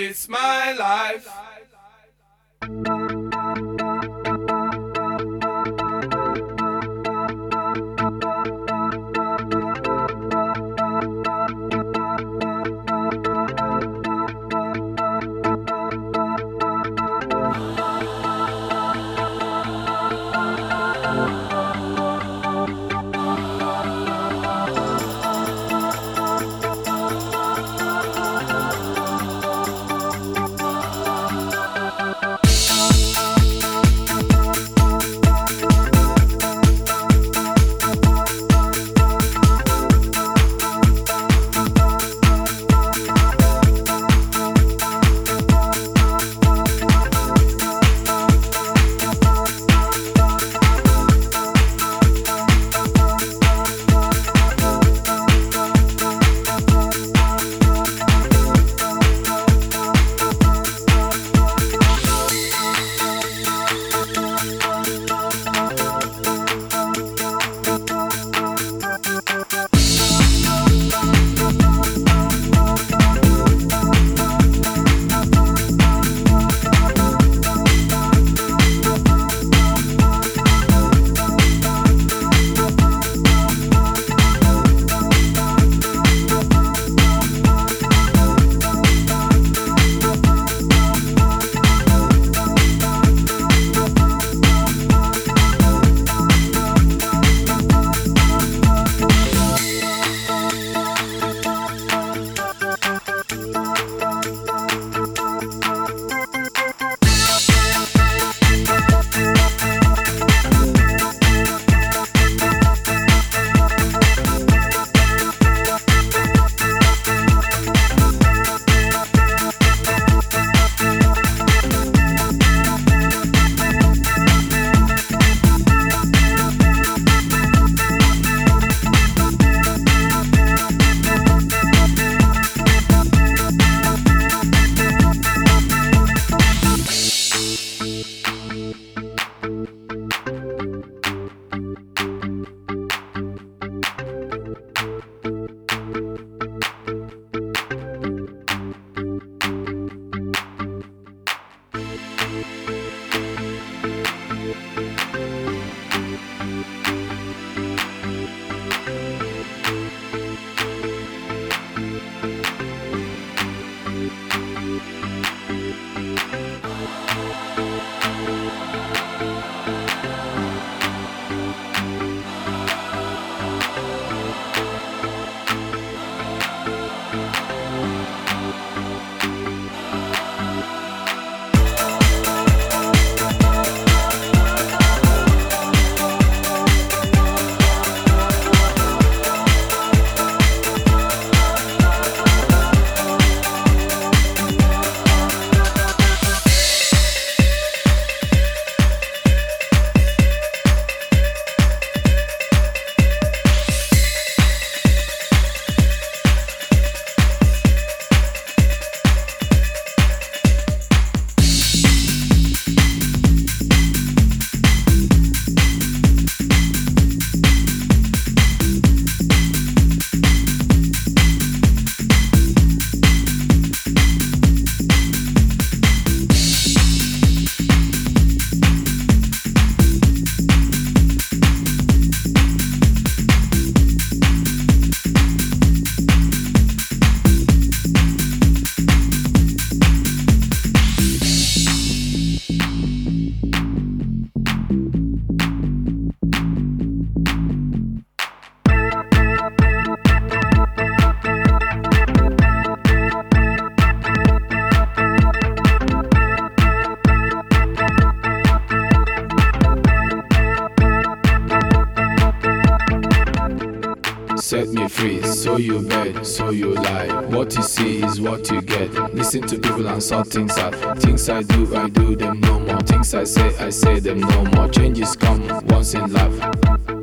It's my life. Set me free, so you beg, so you lie. What you see is what you get. Listen to people and sort things out. Things I do, I do them no more. Things I say, I say them no more. Changes come once in life.